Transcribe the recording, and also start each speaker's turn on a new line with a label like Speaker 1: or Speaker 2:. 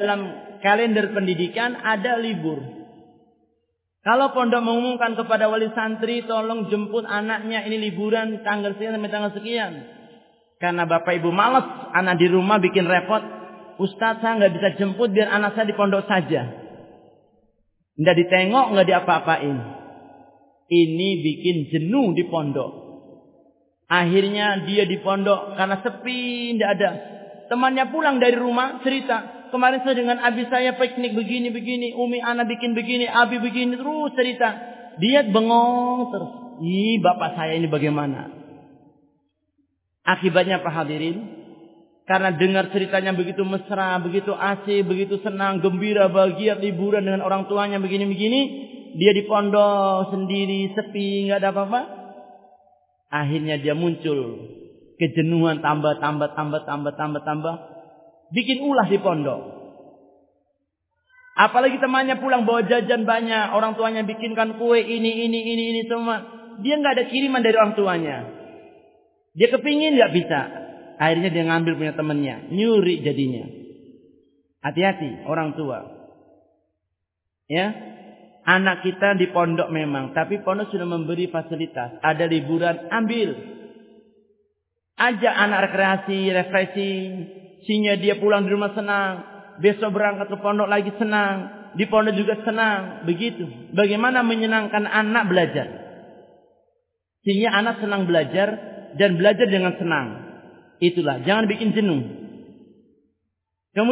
Speaker 1: dalam kalender pendidikan ada libur. Kalau pondok mengumumkan kepada wali santri, tolong jemput anaknya ini liburan tanggal sekian sampai tanggal sekian. Karena bapak ibu malas, anak di rumah bikin repot. Ustaz saya nggak bisa jemput biar anak saya di pondok saja. Nggak ditengok, nggak diapa-apain. Ini bikin jenuh di pondok. Akhirnya dia di pondok karena sepi, tidak ada. Temannya pulang dari rumah cerita, kemarin saya dengan abi saya piknik begini begini, umi anak bikin begini, abi begini terus cerita. Dia bengong terus. Ih, bapak saya ini bagaimana? Akibatnya Pak Hadirin, karena dengar ceritanya begitu mesra, begitu asik, begitu senang, gembira, bahagia, liburan dengan orang tuanya begini-begini, dia di pondok sendiri, sepi, nggak ada apa-apa. Akhirnya dia muncul kejenuhan tambah tambah tambah tambah tambah tambah bikin ulah di pondok. Apalagi temannya pulang bawa jajan banyak, orang tuanya bikinkan kue ini ini ini ini semua. Dia nggak ada kiriman dari orang tuanya. Dia kepingin nggak bisa. Akhirnya dia ngambil punya temannya, nyuri jadinya. Hati-hati orang tua. Ya, anak kita di pondok memang, tapi pondok sudah memberi fasilitas. Ada liburan, ambil. Ajak anak rekreasi, refreshing, sehingga dia pulang di rumah senang. Besok berangkat ke pondok lagi senang. Di pondok juga senang. Begitu. Bagaimana menyenangkan anak belajar. Sehingga anak senang belajar dan belajar dengan senang. Itulah. Jangan bikin jenuh.